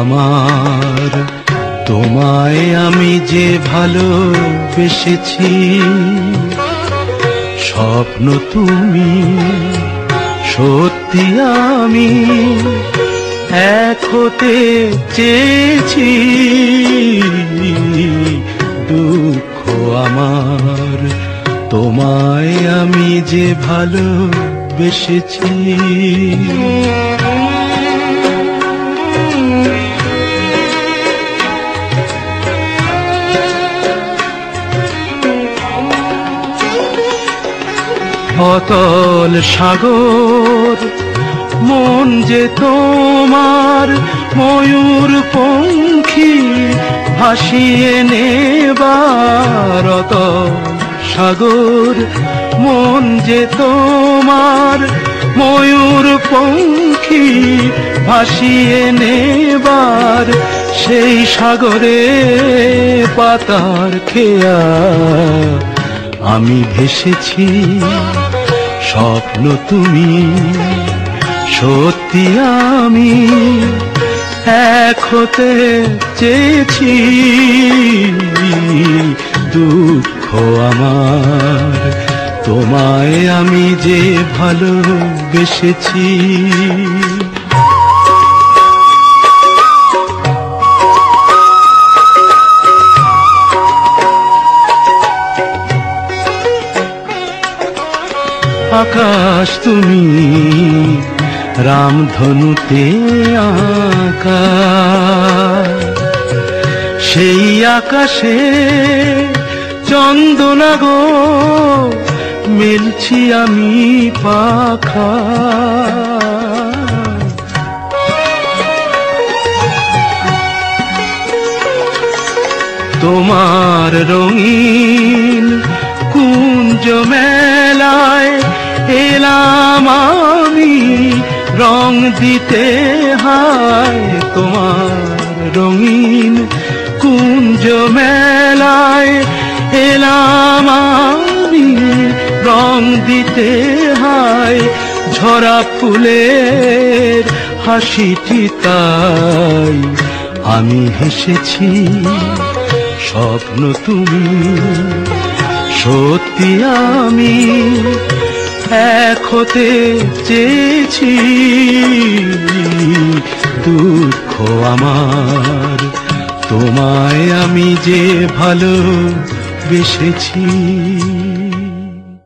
আমার। তোমায় আমি যে ভালোবেসেছি, স্বপ্ন তুমি, সত্যি আমি এক হতে চেয়েছি। দুঃখ আমার, তোমায় আমি যে ভালোবেসেছি। অতল সাগর, মন যে তোমার ময়ূর পঙ্খী ভাসিয়ে নেবার সাগর, মন যে তোমার ময়ূর পঙ্খী ভাসিয়ে নেবার সেই সাগরে পাতার খেয়া আমি ভেসেছি। স্বপ্ন তুমি সত্যি আমি এক হতে চেয়েছি। দুঃখ আমার তোমায় আমি যে ভালোবেসেছি আকাশ তুমি, রামধনুতে আঁকা সেই আকাশে চন্দনা গো, মেলছি আমি পাখা। তোমার রঙিন কুঞ্জ মেলায় রং দিতে হায় তোমার রঙিন কুঞ্জ মেলায়। এলাম আমি রং দিতে হায় ঝরা ফুলের হাসিটি তাই। আমি হেসেছি, স্বপ্ন তুমি, সত্যি আমি এক হতে চেয়েছি। দুঃখ আমার তোমায় আমি যে ভালো বেসেছি